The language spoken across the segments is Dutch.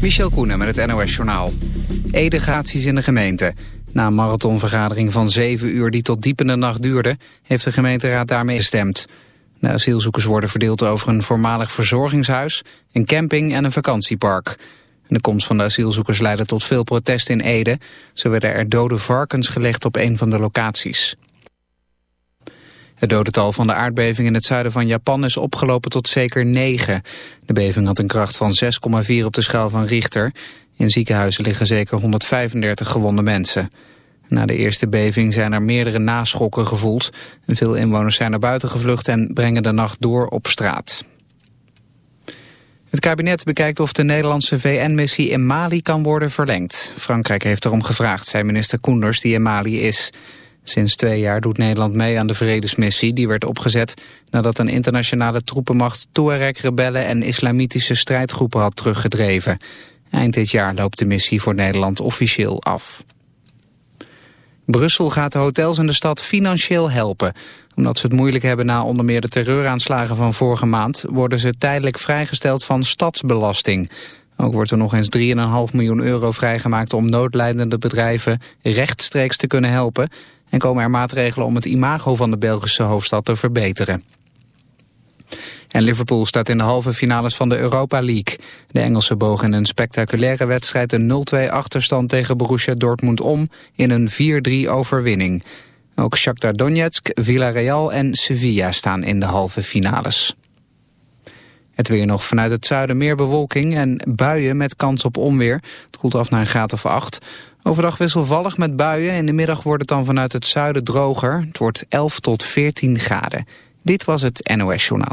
Michel Koenen met het NOS-journaal. Edegaties in de gemeente. Na een marathonvergadering van zeven uur die tot diep in de nacht duurde... heeft de gemeenteraad daarmee gestemd. De asielzoekers worden verdeeld over een voormalig verzorgingshuis... een camping en een vakantiepark. De komst van de asielzoekers leidde tot veel protest in Ede. Zo werden er dode varkens gelegd op een van de locaties. Het dodental van de aardbeving in het zuiden van Japan is opgelopen tot zeker 9. De beving had een kracht van 6,4 op de schaal van Richter. In ziekenhuizen liggen zeker 135 gewonde mensen. Na de eerste beving zijn er meerdere naschokken gevoeld. Veel inwoners zijn naar buiten gevlucht en brengen de nacht door op straat. Het kabinet bekijkt of de Nederlandse VN-missie in Mali kan worden verlengd. Frankrijk heeft erom gevraagd, zei minister Koenders, die in Mali is. Sinds twee jaar doet Nederland mee aan de vredesmissie. Die werd opgezet nadat een internationale troepenmacht Tuareg-rebellen en islamitische strijdgroepen had teruggedreven. Eind dit jaar loopt de missie voor Nederland officieel af. Brussel gaat de hotels in de stad financieel helpen. Omdat ze het moeilijk hebben na onder meer de terreuraanslagen van vorige maand... worden ze tijdelijk vrijgesteld van stadsbelasting. Ook wordt er nog eens 3,5 miljoen euro vrijgemaakt om noodlijdende bedrijven rechtstreeks te kunnen helpen en komen er maatregelen om het imago van de Belgische hoofdstad te verbeteren. En Liverpool staat in de halve finales van de Europa League. De Engelsen bogen in een spectaculaire wedstrijd een 0-2 achterstand tegen Borussia Dortmund om in een 4-3 overwinning. Ook Shakhtar Donetsk, Villarreal en Sevilla staan in de halve finales. Het weer nog vanuit het zuiden meer bewolking en buien met kans op onweer. Het koelt af naar een graad of 8. Overdag wisselvallig met buien. In de middag wordt het dan vanuit het zuiden droger. Het wordt 11 tot 14 graden. Dit was het NOS Journaal.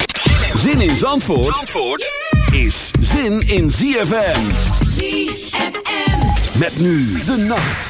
Zin in Zandvoort, Zandvoort is zin in ZFM. ZFM. Met nu de nacht.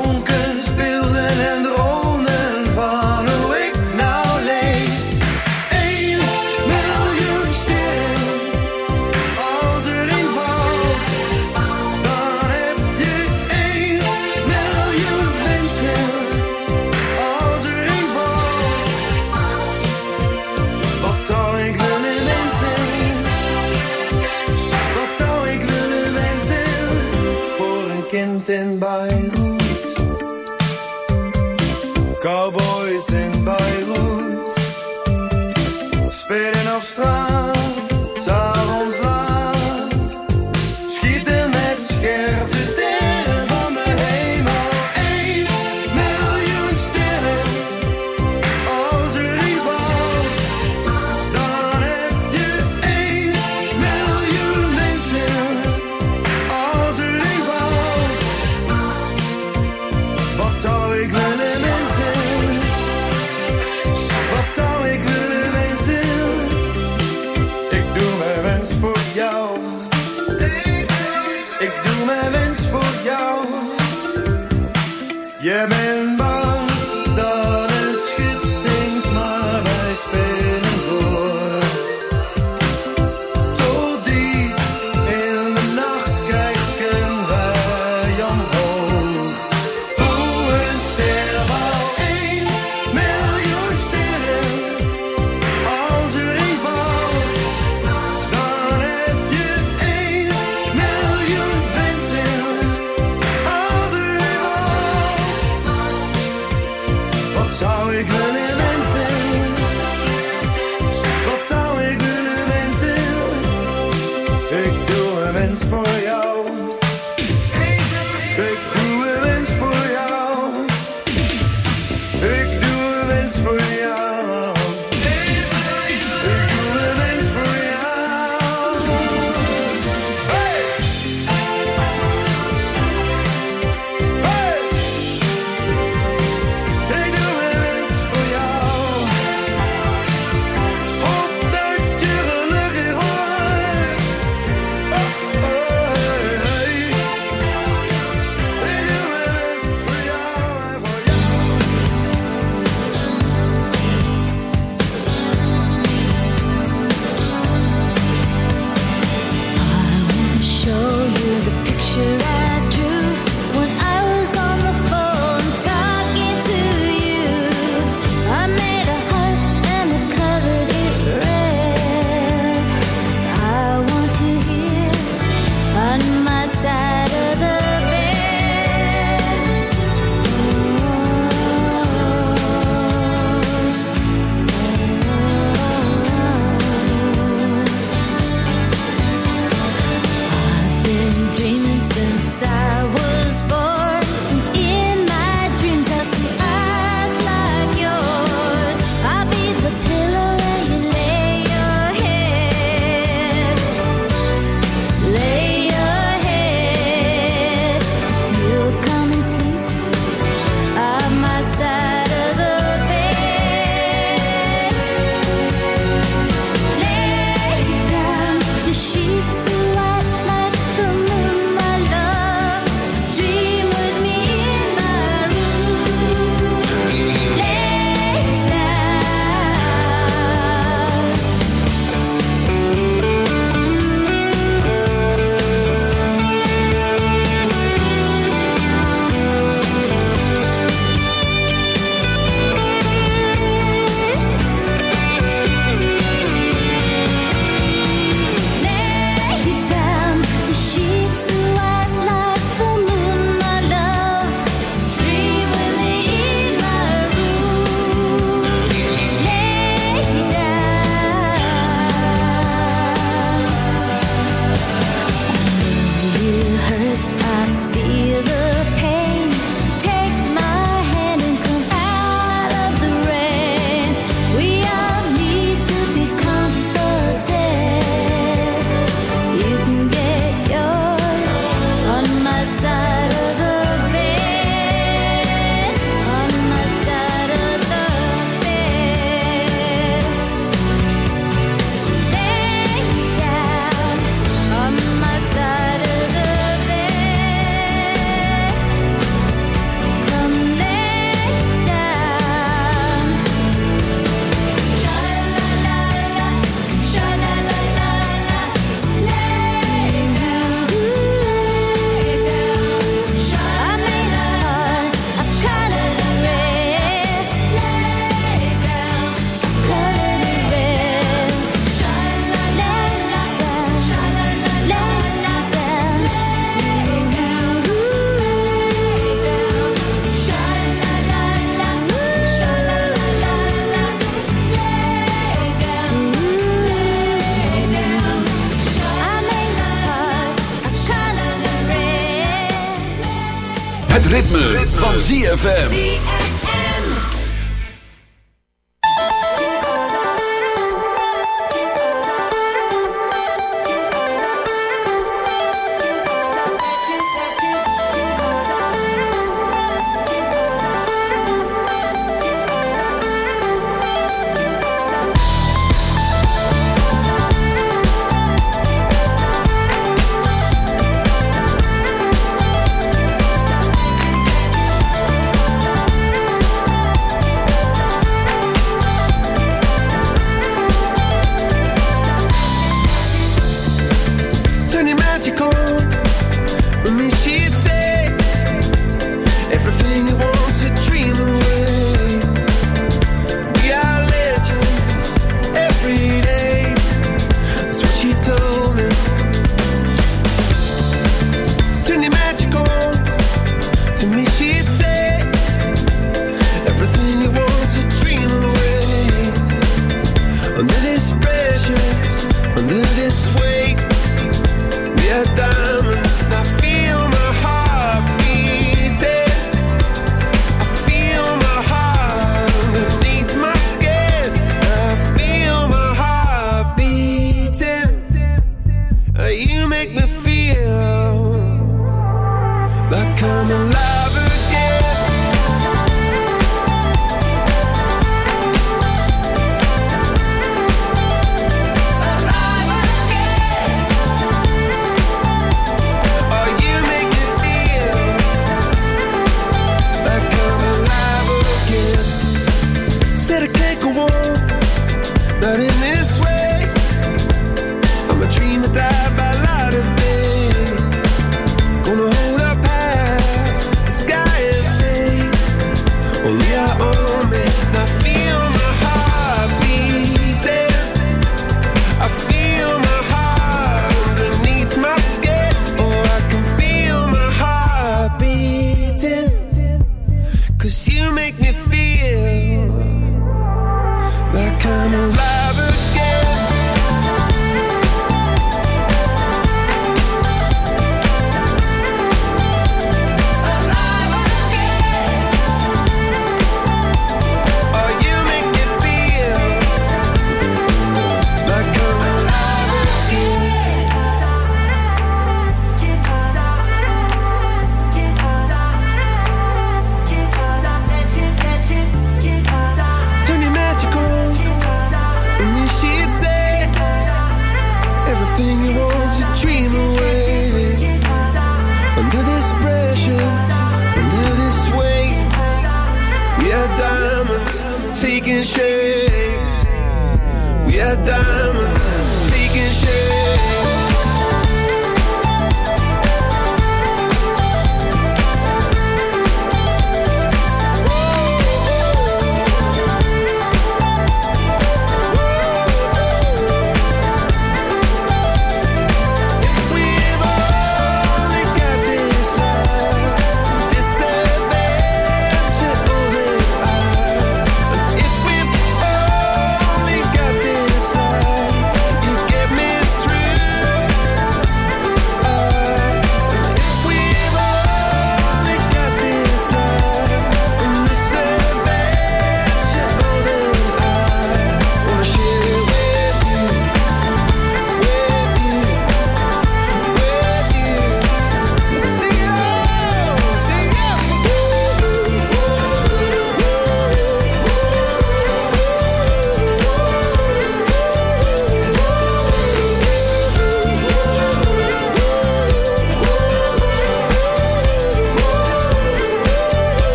We are done.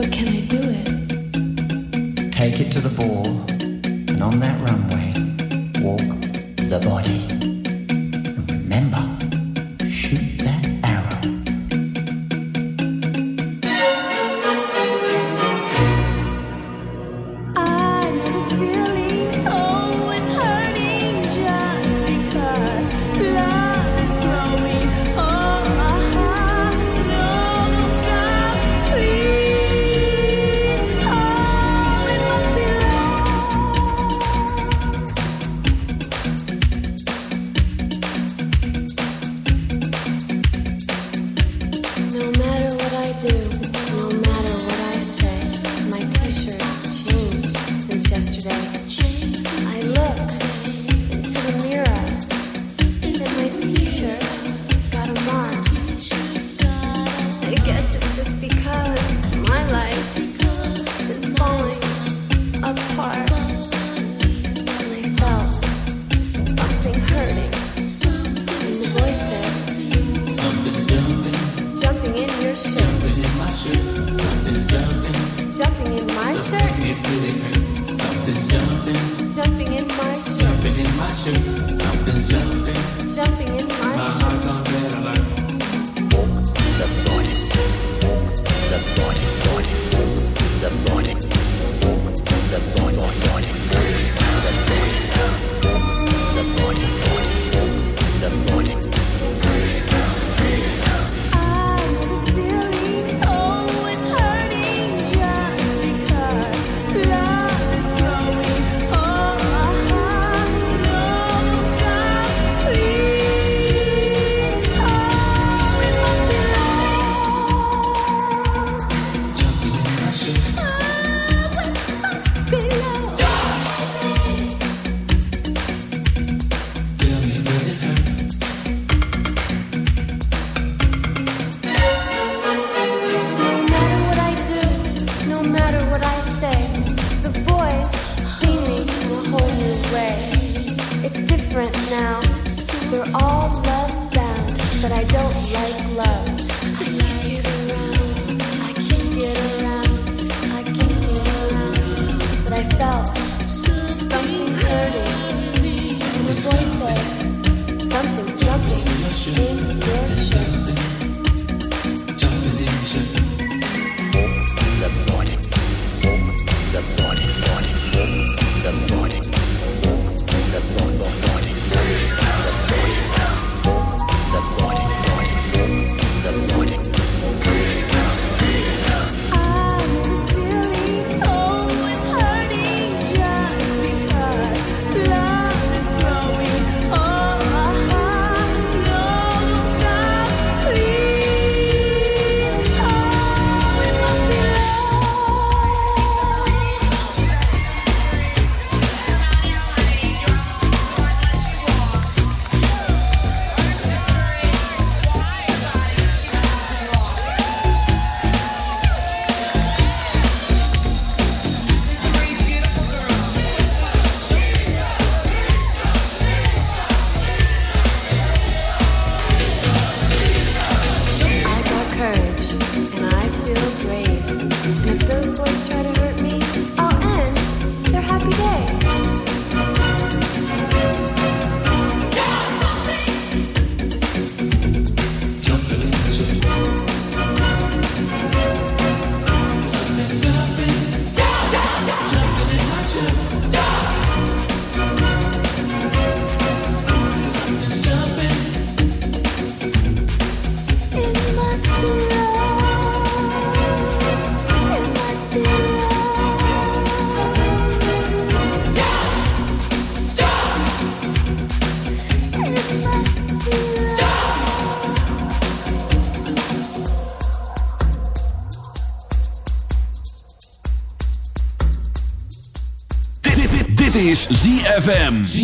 But can I do it? Take it to the ball, and on that runway, walk the body.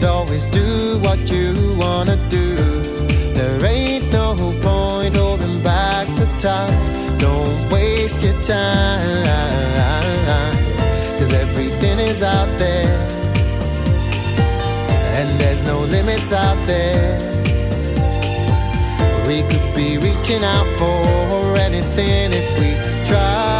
might always do what you wanna do. There ain't no point holding back the time. Don't waste your time. Cause everything is out there. And there's no limits out there. We could be reaching out for anything if we try.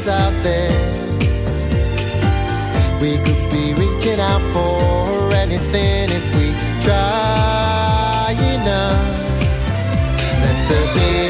what's out there. We could be reaching out for anything if we try enough. Let the day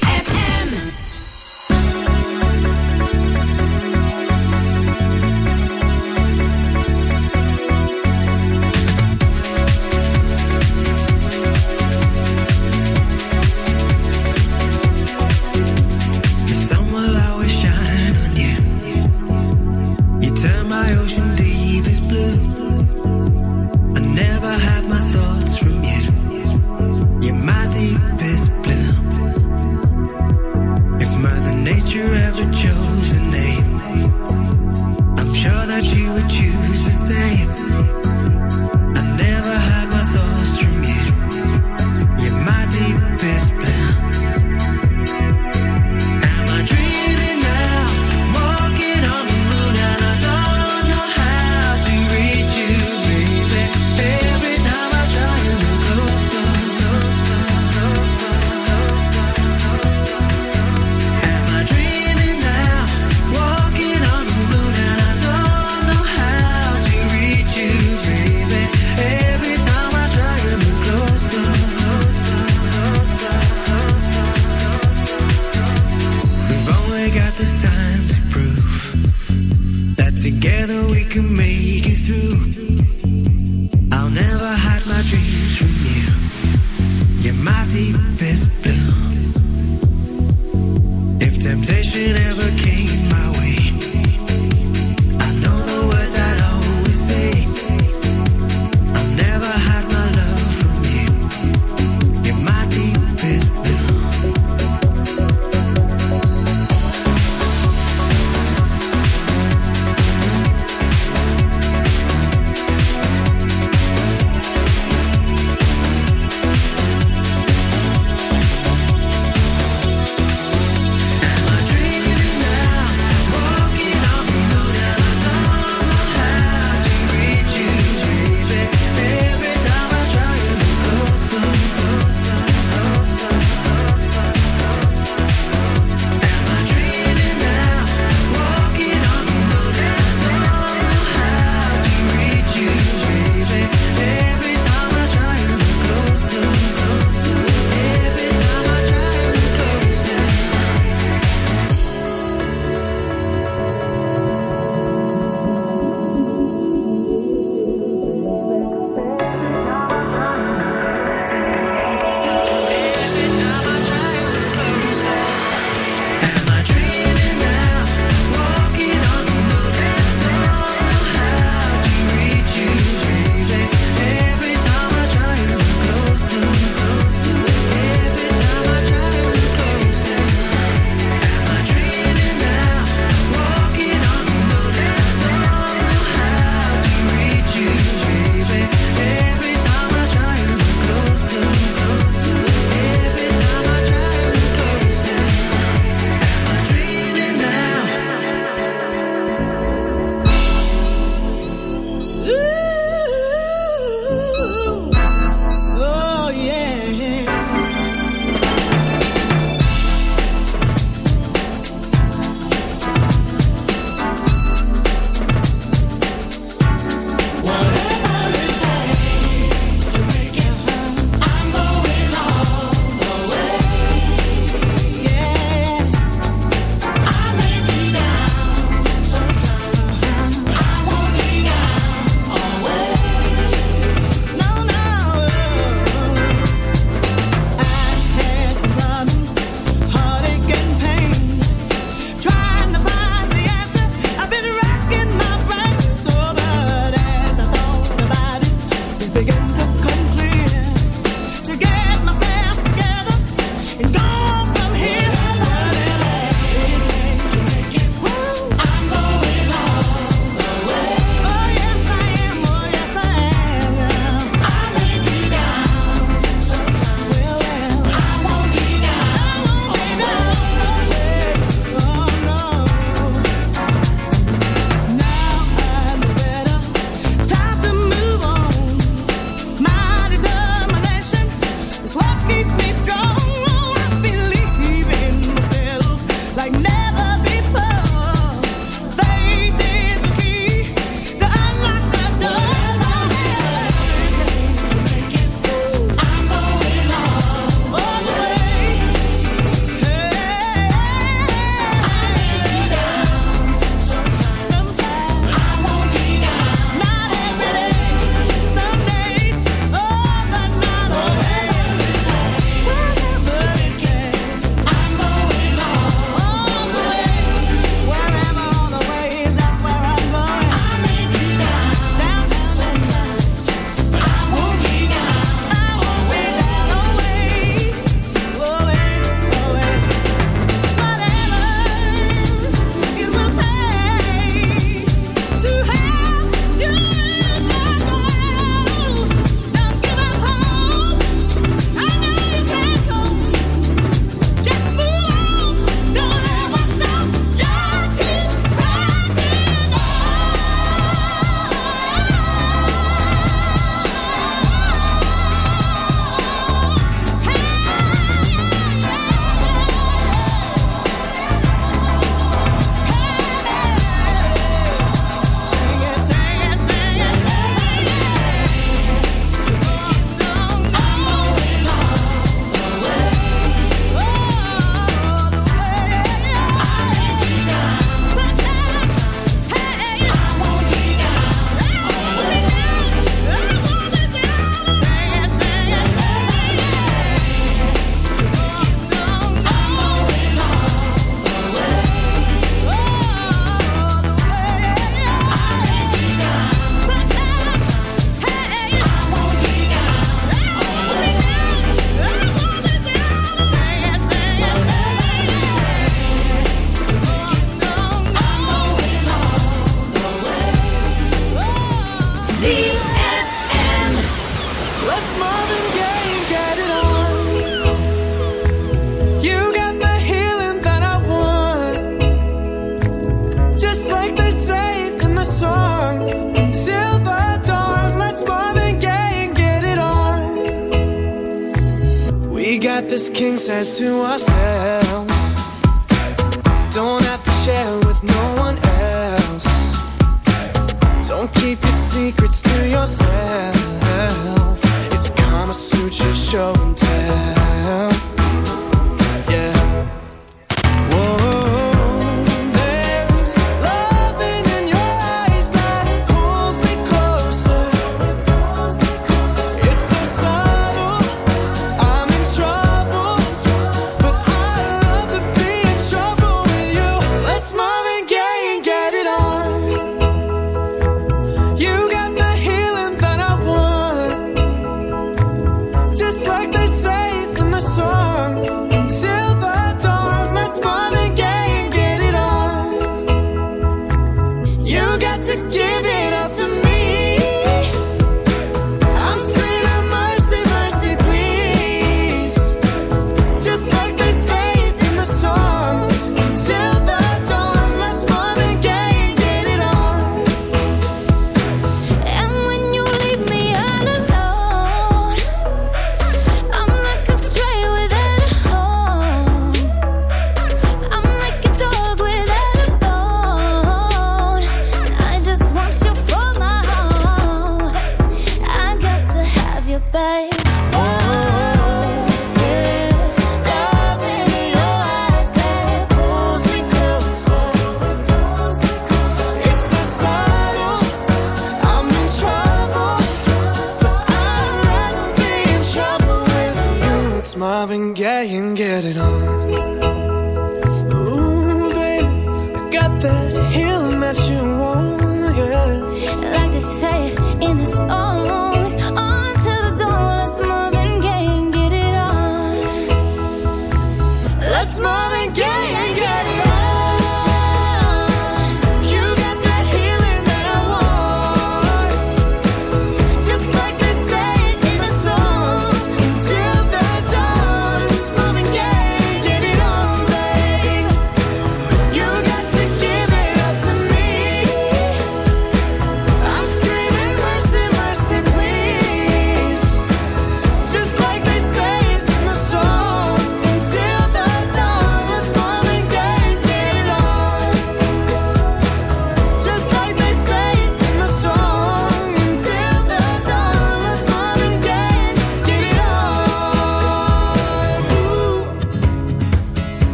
you ever chose.